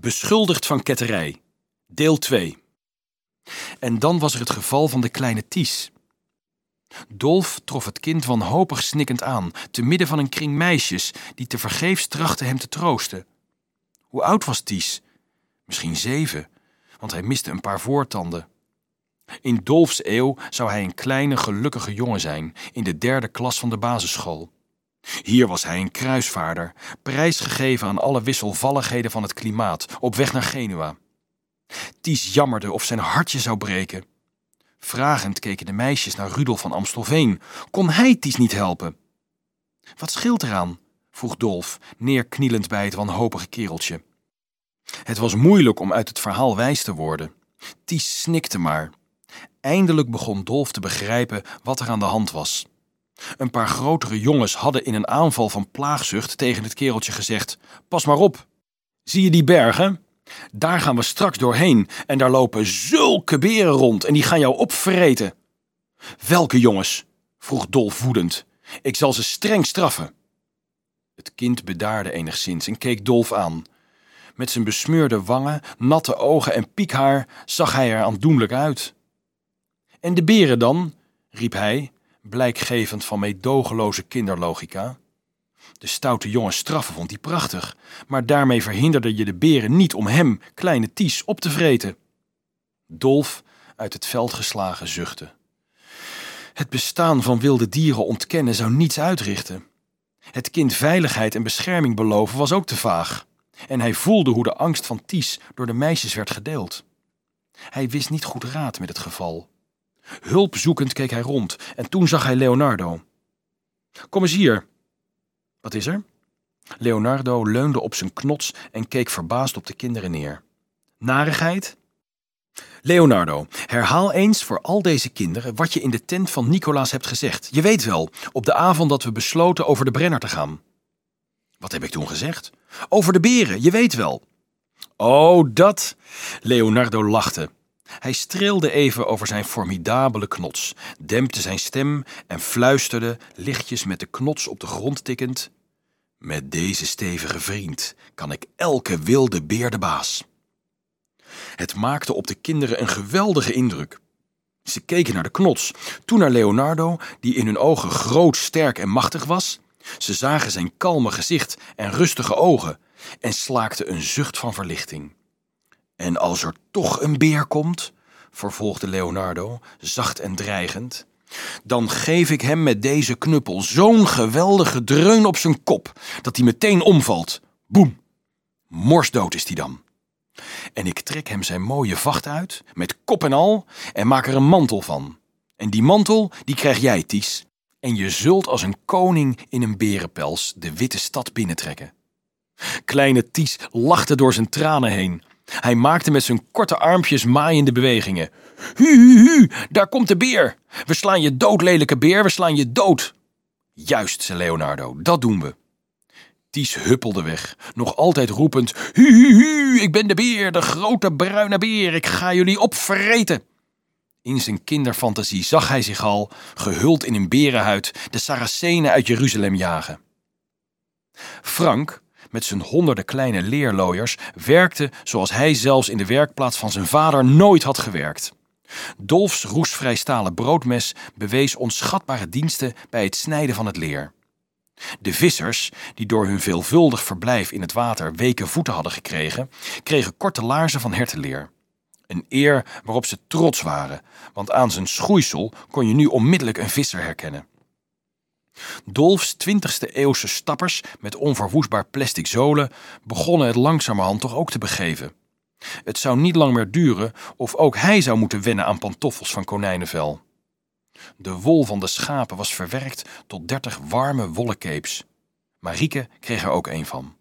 Beschuldigd van ketterij. Deel 2. En dan was er het geval van de kleine Ties. Dolf trof het kind wanhopig snikkend aan, te midden van een kring meisjes die tevergeefs trachten hem te troosten. Hoe oud was Ties? Misschien zeven, want hij miste een paar voortanden. In Dolfs eeuw zou hij een kleine, gelukkige jongen zijn, in de derde klas van de basisschool. Hier was hij een kruisvaarder, prijsgegeven aan alle wisselvalligheden van het klimaat, op weg naar Genua. Ties jammerde of zijn hartje zou breken. Vragend keken de meisjes naar Rudolf van Amstelveen. Kon hij Ties niet helpen? Wat scheelt eraan? vroeg Dolf, neerknielend bij het wanhopige kereltje. Het was moeilijk om uit het verhaal wijs te worden. Ties snikte maar. Eindelijk begon Dolf te begrijpen wat er aan de hand was. Een paar grotere jongens hadden in een aanval van plaagzucht tegen het kereltje gezegd: Pas maar op. Zie je die bergen? Daar gaan we straks doorheen en daar lopen zulke beren rond en die gaan jou opvreten. Welke jongens? vroeg Dolf woedend. Ik zal ze streng straffen. Het kind bedaarde enigszins en keek Dolf aan. Met zijn besmeurde wangen, natte ogen en piekhaar zag hij er aandoenlijk uit. En de beren dan? riep hij, blijkgevend van meedogenloze kinderlogica. De stoute jongen straffen vond hij prachtig, maar daarmee verhinderde je de beren niet om hem, kleine Ties, op te vreten. Dolf, uit het veld geslagen, zuchtte. Het bestaan van wilde dieren ontkennen zou niets uitrichten. Het kind veiligheid en bescherming beloven was ook te vaag. En hij voelde hoe de angst van Ties door de meisjes werd gedeeld. Hij wist niet goed raad met het geval. Hulpzoekend keek hij rond en toen zag hij Leonardo. Kom eens hier. Wat is er? Leonardo leunde op zijn knots en keek verbaasd op de kinderen neer. Narigheid? Leonardo, herhaal eens voor al deze kinderen wat je in de tent van Nicolaas hebt gezegd. Je weet wel, op de avond dat we besloten over de Brenner te gaan. Wat heb ik toen gezegd? Over de beren, je weet wel. Oh, dat. Leonardo lachte. Hij streelde even over zijn formidabele knots, dempte zijn stem en fluisterde, lichtjes met de knots op de grond tikkend: Met deze stevige vriend kan ik elke wilde beer de baas. Het maakte op de kinderen een geweldige indruk. Ze keken naar de knots, toen naar Leonardo, die in hun ogen groot, sterk en machtig was. Ze zagen zijn kalme gezicht en rustige ogen en slaakten een zucht van verlichting. En als er toch een beer komt, vervolgde Leonardo, zacht en dreigend, dan geef ik hem met deze knuppel zo'n geweldige dreun op zijn kop dat hij meteen omvalt. Boem! Morsdood is hij dan. En ik trek hem zijn mooie vacht uit, met kop en al, en maak er een mantel van. En die mantel, die krijg jij, Ties. En je zult als een koning in een berenpels de witte stad binnentrekken. Kleine Ties lachte door zijn tranen heen. Hij maakte met zijn korte armpjes maaiende bewegingen. Hu, hu, hu, daar komt de beer. We slaan je dood, lelijke beer, we slaan je dood. Juist, zei Leonardo, dat doen we. Ties huppelde weg, nog altijd roepend: Hu, hu, hu, ik ben de beer, de grote bruine beer, ik ga jullie opvreten. In zijn kinderfantasie zag hij zich al, gehuld in een berenhuid, de Saracenen uit Jeruzalem jagen. Frank, met zijn honderden kleine leerlooiers, werkte zoals hij zelfs in de werkplaats van zijn vader nooit had gewerkt. Dolfs roestvrij stalen broodmes bewees onschatbare diensten bij het snijden van het leer. De vissers, die door hun veelvuldig verblijf in het water weken voeten hadden gekregen, kregen korte laarzen van hertenleer. Een eer waarop ze trots waren, want aan zijn schoeisel kon je nu onmiddellijk een visser herkennen. Dolfs 20e eeuwse stappers met onverwoestbaar plastic zolen begonnen het langzamerhand toch ook te begeven. Het zou niet lang meer duren of ook hij zou moeten wennen aan pantoffels van konijnenvel. De wol van de schapen was verwerkt tot dertig warme wollen capes. Marieke kreeg er ook een van.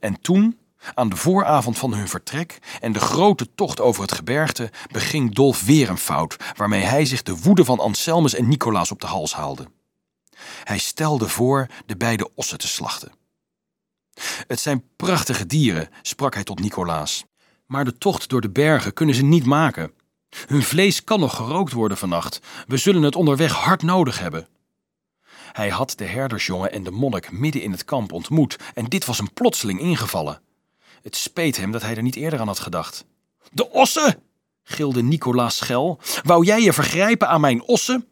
En toen, aan de vooravond van hun vertrek en de grote tocht over het gebergte, beging Dolf weer een fout, waarmee hij zich de woede van Anselmus en Nicolaas op de hals haalde. Hij stelde voor de beide ossen te slachten. Het zijn prachtige dieren, sprak hij tot Nicolaas. Maar de tocht door de bergen kunnen ze niet maken. Hun vlees kan nog gerookt worden vannacht. We zullen het onderweg hard nodig hebben. Hij had de herdersjongen en de monnik midden in het kamp ontmoet en dit was hem plotseling ingevallen. Het speet hem dat hij er niet eerder aan had gedacht. De ossen! gilde Nicolaas schel. Wou jij je vergrijpen aan mijn ossen?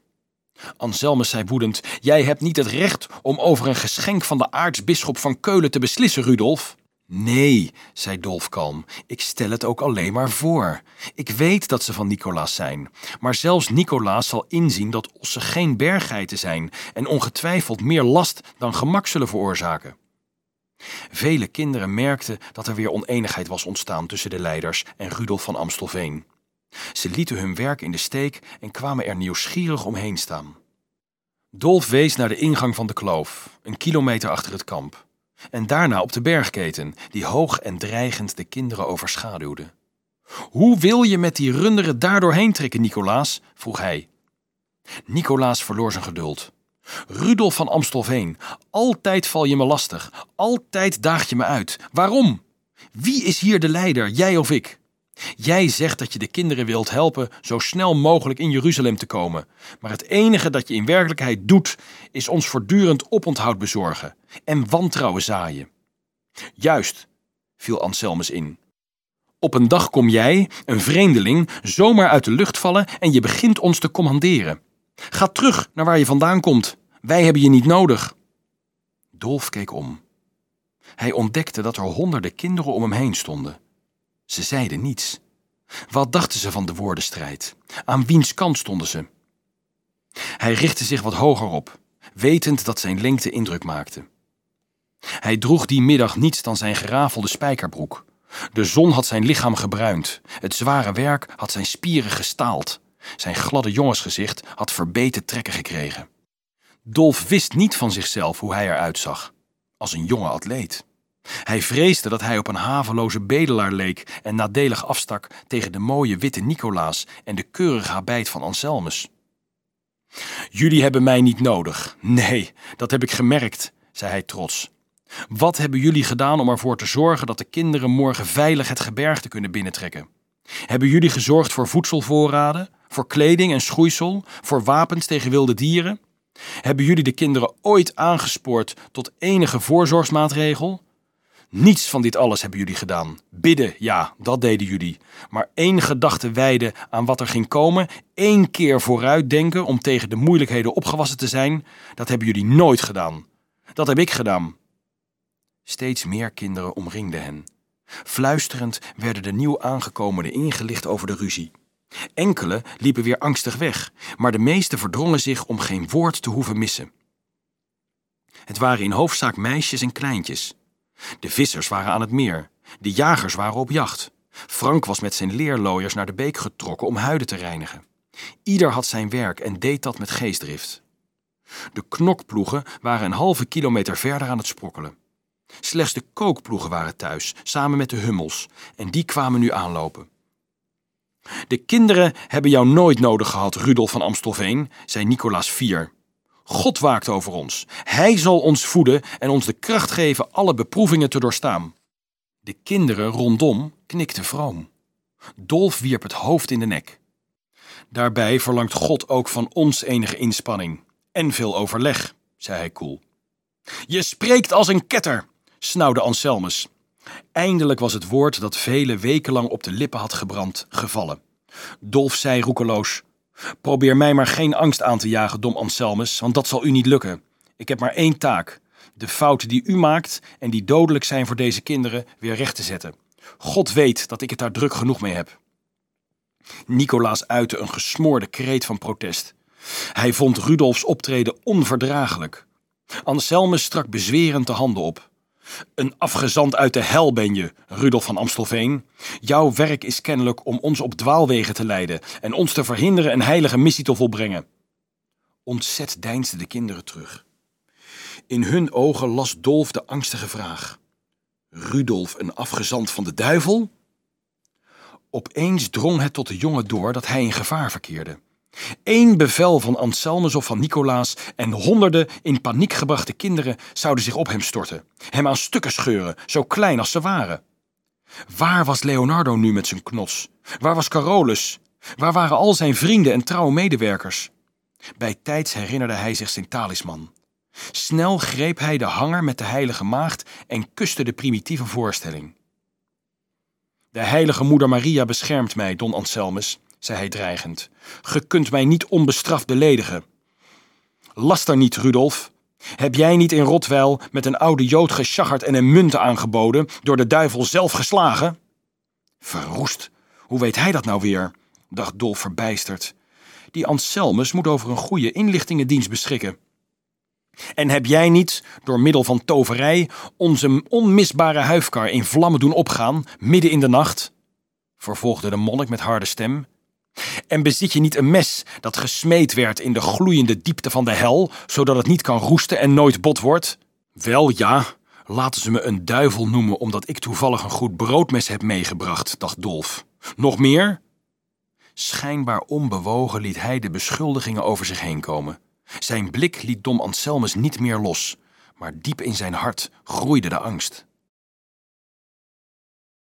Anselmus zei woedend: Jij hebt niet het recht om over een geschenk van de aartsbisschop van Keulen te beslissen, Rudolf. Nee, zei Dolf kalm, ik stel het ook alleen maar voor. Ik weet dat ze van Nicolaas zijn, maar zelfs Nicolaas zal inzien dat ossen geen berggeiten zijn en ongetwijfeld meer last dan gemak zullen veroorzaken. Vele kinderen merkten dat er weer oneenigheid was ontstaan tussen de leiders en Rudolf van Amstelveen. Ze lieten hun werk in de steek en kwamen er nieuwsgierig omheen staan. Dolf wees naar de ingang van de kloof, een kilometer achter het kamp, en daarna op de bergketen, die hoog en dreigend de kinderen overschaduwde. Hoe wil je met die runderen daar doorheen trekken, Nicolaas? vroeg hij. Nicolaas verloor zijn geduld. Rudolf van Amstelveen, altijd val je me lastig, altijd daag je me uit. Waarom? Wie is hier de leider, jij of ik? Jij zegt dat je de kinderen wilt helpen zo snel mogelijk in Jeruzalem te komen. Maar het enige dat je in werkelijkheid doet, is ons voortdurend oponthoud bezorgen en wantrouwen zaaien. Juist, viel Anselmus in. Op een dag kom jij, een vreemdeling, zomaar uit de lucht vallen en je begint ons te commanderen. Ga terug naar waar je vandaan komt. Wij hebben je niet nodig. Dolf keek om. Hij ontdekte dat er honderden kinderen om hem heen stonden. Ze zeiden niets. Wat dachten ze van de woordenstrijd? Aan wiens kant stonden ze? Hij richtte zich wat hoger op, wetend dat zijn lengte indruk maakte. Hij droeg die middag niets dan zijn gerafelde spijkerbroek. De zon had zijn lichaam gebruind, het zware werk had zijn spieren gestaald. Zijn gladde jongensgezicht had verbeten trekken gekregen. Dolf wist niet van zichzelf hoe hij eruit zag, als een jonge atleet. Hij vreesde dat hij op een haveloze bedelaar leek en nadelig afstak tegen de mooie witte Nicolaas en de keurige habijt van Anselmus. Jullie hebben mij niet nodig. Nee, dat heb ik gemerkt, zei hij trots. Wat hebben jullie gedaan om ervoor te zorgen dat de kinderen morgen veilig het gebergte kunnen binnentrekken? Hebben jullie gezorgd voor voedselvoorraden, voor kleding en schoeisel, voor wapens tegen wilde dieren? Hebben jullie de kinderen ooit aangespoord tot enige voorzorgsmaatregel? Niets van dit alles hebben jullie gedaan. Bidden, ja, dat deden jullie. Maar één gedachte wijden aan wat er ging komen, één keer vooruit denken om tegen de moeilijkheden opgewassen te zijn, dat hebben jullie nooit gedaan. Dat heb ik gedaan. Steeds meer kinderen omringden hen. Fluisterend werden de nieuw aangekomenen ingelicht over de ruzie. Enkele liepen weer angstig weg, maar de meesten verdrongen zich om geen woord te hoeven missen. Het waren in hoofdzaak meisjes en kleintjes. De vissers waren aan het meer, de jagers waren op jacht. Frank was met zijn leerlooiers naar de beek getrokken om huiden te reinigen. Ieder had zijn werk en deed dat met geestdrift. De knokploegen waren een halve kilometer verder aan het sprokkelen. Slechts de kookploegen waren thuis, samen met de hummels, en die kwamen nu aanlopen. De kinderen hebben jou nooit nodig gehad, Rudolf van Amstelveen, zei Nicolaas Vier. God waakt over ons. Hij zal ons voeden en ons de kracht geven alle beproevingen te doorstaan. De kinderen rondom knikten vroom. Dolf wierp het hoofd in de nek. Daarbij verlangt God ook van ons enige inspanning en veel overleg, zei hij koel. Je spreekt als een ketter, snauwde Anselmus. Eindelijk was het woord dat vele wekenlang op de lippen had gebrand, gevallen. Dolf zei roekeloos: Probeer mij maar geen angst aan te jagen, dom Anselmus, want dat zal u niet lukken. Ik heb maar één taak: de fouten die u maakt en die dodelijk zijn voor deze kinderen weer recht te zetten. God weet dat ik het daar druk genoeg mee heb. Nicolaas uitte een gesmoorde kreet van protest. Hij vond Rudolfs optreden onverdraaglijk. Anselmus strak bezwerend de handen op. Een afgezand uit de hel ben je, Rudolf van Amstelveen. Jouw werk is kennelijk om ons op dwaalwegen te leiden en ons te verhinderen een heilige missie te volbrengen. Ontzet deinsden de kinderen terug. In hun ogen las Dolf de angstige vraag: Rudolf een afgezant van de duivel? Opeens drong het tot de jongen door dat hij in gevaar verkeerde. Eén bevel van Anselmus of van Nicolaas en honderden in paniek gebrachte kinderen zouden zich op hem storten, hem aan stukken scheuren, zo klein als ze waren. Waar was Leonardo nu met zijn knots? Waar was Carolus? Waar waren al zijn vrienden en trouwe medewerkers? Bij tijds herinnerde hij zich zijn talisman. Snel greep hij de hanger met de heilige maagd en kuste de primitieve voorstelling. De heilige moeder Maria beschermt mij, Don Anselmus, zei hij dreigend. Ge kunt mij niet onbestraft beledigen. Laster niet, Rudolf. Heb jij niet in Rotweil met een oude jood geschaggerd en een munt aangeboden, door de duivel zelf geslagen? Verroest, hoe weet hij dat nou weer? dacht Dolf verbijsterd. Die Anselmus moet over een goede inlichtingendienst beschikken. En heb jij niet, door middel van toverij, onze onmisbare huifkar in vlammen doen opgaan, midden in de nacht? vervolgde de monnik met harde stem. En bezit je niet een mes dat gesmeed werd in de gloeiende diepte van de hel, zodat het niet kan roesten en nooit bot wordt? Wel ja, laten ze me een duivel noemen omdat ik toevallig een goed broodmes heb meegebracht, dacht Dolf. Nog meer? Schijnbaar onbewogen liet hij de beschuldigingen over zich heen komen. Zijn blik liet Dom Anselmus niet meer los, maar diep in zijn hart groeide de angst.